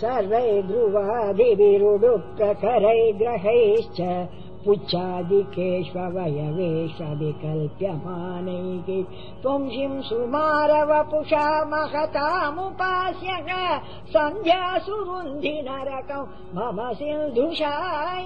सर्वै ध्रुवादि ग्रहैश्च प्रखरैर्ग्रहैश्च पुच्छादिख्येष्वयवेश विकल्प्यमानैके पुंसिं सुमारव पुषा सन्ध्यासु रुन्धि नरकौ मम सिन्धुषाय